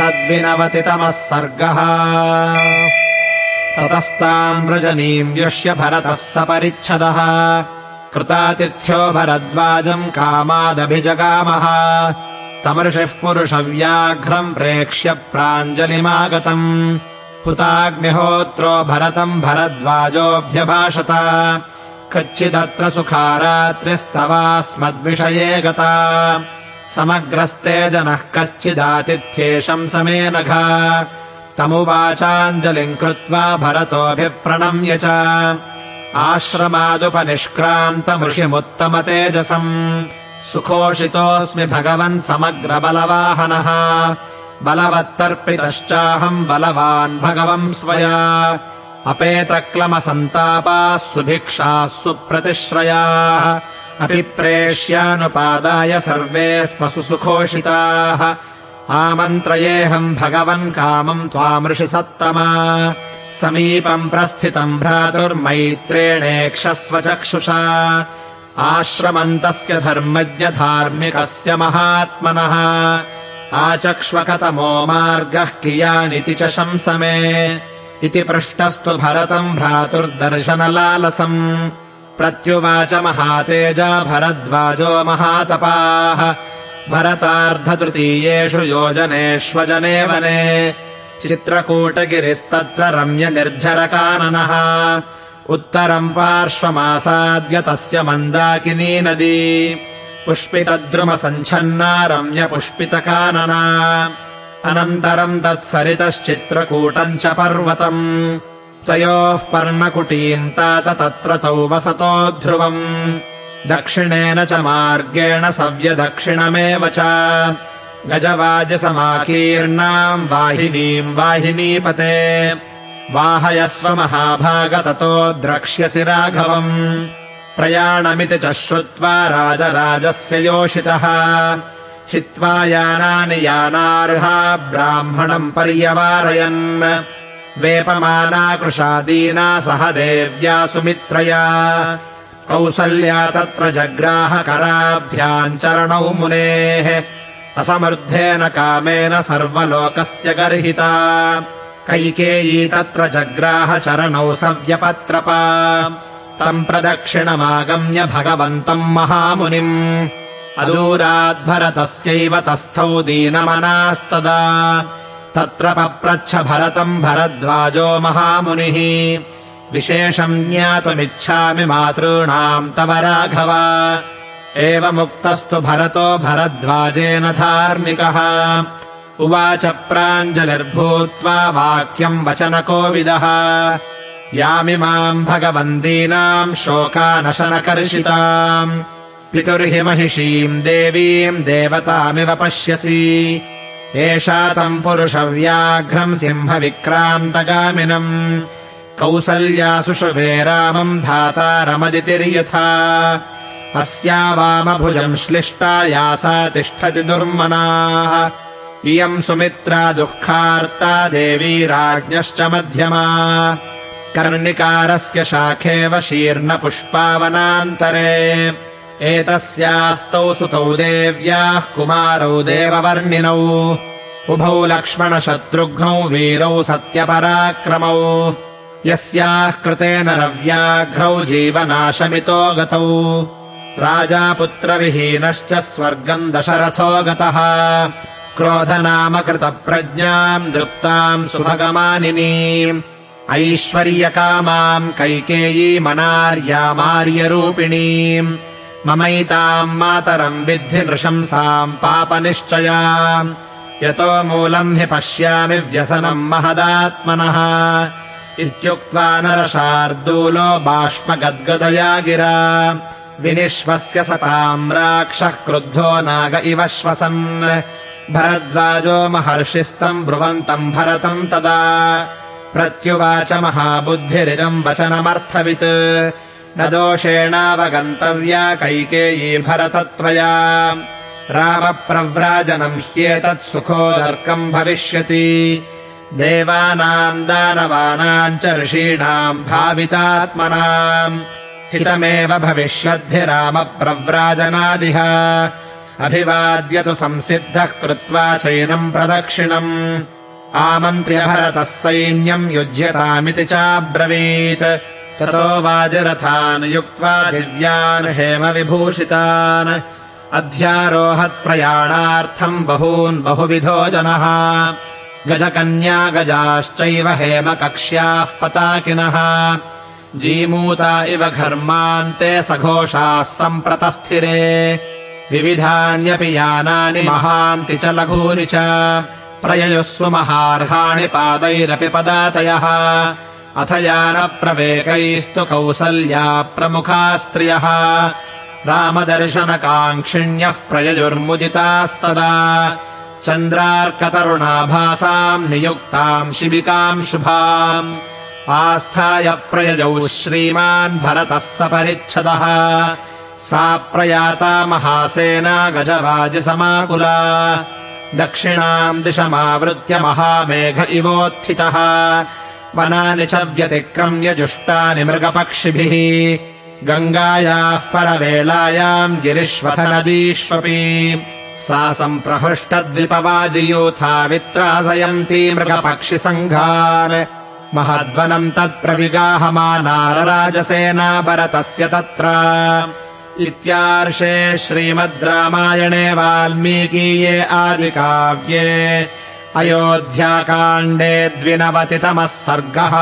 द्विनवतितमः सर्गः ततस्ताम् रजनीम् व्युष्य भरतः सपरिच्छदः कृतातिथ्यो भरद्वाजम् कामादभिजगामः। तमर्षिः पुरुषव्याघ्रम् प्रेक्ष्य प्राञ्जलिमागतम्। हुताग्निहोत्रो भरतम् भरद्वाजोऽभ्यभाषत। कच्चिदत्र सुखारात्रिस्तवास्मद्विषये गता समग्रस्ते जनः कच्चिदातिथ्येषम् समे नघा। तमुवाचाञ्जलिम् कृत्वा भरतोऽभिप्रणम्य च। आश्रमादुपनिष्क्रान्तमृषिमुत्तमतेजसम्। सुखोषितोऽस्मि भगवन् समग्रबलवाहनः। बलवत्तर्पितश्चाहम् बलवान् भगवम् स्वया। अपेतक्लमसन्तापाः सुभिक्षाः सुप्रतिश्रयाः अपि प्रेष्यानुपादाय सर्वे स्म सुसुखोषिताः आमन्त्रयेऽहम् भगवन् कामम् त्वामृषि सत्तमा। समीपम् प्रस्थितम् भ्रातुर्मैत्रेणेक्षस्व चक्षुषा आश्रमन्तस्य धर्मज्ञ धार्मिकस्य महात्मनः। आचक्ष्वकतमो मार्गः कियानिति च शंसमे। इति पृष्टस्तु भरतम् भ्रातुर्दर्शनलालसम् प्रत्युवाच महातेजा भरद्वाजो महातपाः। भरतार्धतृतीयेषु योजनेष्वजने वने चित्रकूटगिरिस्तत्र रम्यनिर्झरकाननः उत्तरम् पार्श्वमासाद्य तस्य मन्दाकिनी नदी। पुष्पितद्रुमसञ्छन्ना रम्यपुष्पितकानना अनन्तरम् तत्सरितश्चित्रकूटम् च पर्वतम् तयोः पर्णकुटीम् तात तत्र तौ वसतो ध्रुवम्। दक्षिणेन च मार्गेण सव्यदक्षिणमेव च। गजवाजसमाकीर्णाम् वाहिनीम् वाहिनीपते। वाहयस्व महाभाग ततो द्रक्ष्यसि राघवम्। प्रयाणमिति च श्रुत्वा राजराजस्य योषितः। हित्वा यानानि यानार्हा ब्राह्मणम् पर्यवारयन् वेपमाना कृशादीना सह देव्या सुमित्रया। कौसल्या तत्र जग्राहकराभ्याम् चरणौ मुनेः असमृद्धेन कामेन सर्वलोकस्य गर्हिता। कैकेयी तत्र जग्राह चरणौ सव्यपत्रपा। तम् प्रदक्षिणमागम्य भगवन्तम् महामुनिम्। अदूराद्भरतस्यैव तस्थौ दीनमनास्तदा तत्र पप्रच्छ भरतम् भरद्वाजो महामुनिः। विशेषम् ज्ञातुमिच्छामि मातॄणाम् तव राघव। एवमुक्तस्तु भरतो भरद्वाजेन धार्मिकः। उवाच प्राञ्जलिर्भूत्वा वाक्यम् वचनकोविदः। यामिमाम् भगवन्दीनाम् शोकानशनकर्षिताम्। पितुर्हि महिषीम् देवीम् देवतामिव पश्यसि एषा तम् पुरुषव्याघ्रम् सिंहविक्रान्तगामिनम्। कौसल्या सुषुभे रामम् धातारमदितिर्यथा अस्या वामभुजम् श्लिष्टा या सा तिष्ठति दुर्मनाः। इयम् सुमित्रा दुःखार्ता देवी राज्ञश्च मध्यमा। कर्णिकारस्य शाखेव शीर्णपुष्पावनान्तरे एतस्यास्तौ सुतौ देव्याः कुमारौ देववर्णिनौ। उभौ लक्ष्मणशत्रुघ्नौ वीरौ सत्यपराक्रमौ। यस्याः कृतेन रव्याघ्रौ जीवनाशमितो गतौ। राजा पुत्रविहीनश्च स्वर्गम् दशरथो गतः। क्रोधनामकृतप्रज्ञाम् दृप्ताम् सुभगमानिनीम्। ऐश्वर्यकामाम् कैकेयीमनार्यामार्यरूपिणीम् ममैताम् मातरम् विद्धि नृशंसाम् पापनिश्चया। यतो मूलम् हि पश्यामि व्यसनम् महदात्मनः। इत्युक्त्वा नरशार्दूलो बाष्पगद्गदया गिरा। विनिश्वस्य सताम् राक्षः क्रुद्धो नाग इव श्वसन्। भरद्वाजो महर्षिस्तम् ब्रुवन्तम् भरतम् तदा। प्रत्युवाच महाबुद्धिरिदम् वचनमर्थवित् न दोषेणावगन्तव्या कैकेयी भरतत्वया। रामप्रव्राजनम् ह्येतत् सुखोदर्कम् भविष्यति। देवानाम् दानवानाम् च ऋषीणाम् भावितात्मनाम् हितमेव भविष्यद्धि रामप्रव्राजनादिह अभिवाद्य तु संसिद्धः कृत्वा चैनम् प्रदक्षिणम्। आमन्त्र्य भरतः सैन्यम् युज्यतामिति चाब्रवीत् ततो वाजरथान् युक्त्वा दिव्यान् हेमविभूषितान् अध्यारोहत्प्रयाणार्थम् बहून् बहुविधो जनः। गजकन्या गजाश्चैव हेमकक्ष्याः पताकिनः। जीमूता इव घर्मान्ते सघोषाः सम्प्रतस्थिरे। विविधान्यपि यानानि महान्ति च लघूनि च। प्रययुः महार्हाणि पादैरपि पदातयः अथ यानप्रवेकैस्तु कौसल्या प्रमुखा स्त्रियः रामदर्शनकाङ्क्षिण्यः प्रययुर्मुदितास्तदा चन्द्रार्कतरुणाभासाम् नियुक्ताम् शिबिकाम् शुभाम्। आस्थाय प्रयजौ श्रीमान् भरतः सपरिच्छदः। सा प्रयाता महासेना गजराजसमाकुला। दक्षिणाम् दिशमावृत्य महामेघ इवोत्थितः वनानि च व्यतिक्रम्य जुष्टानि मृगपक्षिभिः गङ्गायाः परवेलायाम् गिरिष्वथ नदीष्वपि। सा सम्प्रहृष्टद्विपवाजियूथा वित्रासयन्ती मृगपक्षिसङ्घान्। महद्वनम् तत्प्रविगाहमानारराजसेना भरतस्य तत्र। इत्यार्षे श्रीमद् रामायणे वाल्मीकीये आदिकाव्ये अयोध्याकाण्डे द्विनवतितमः सर्गः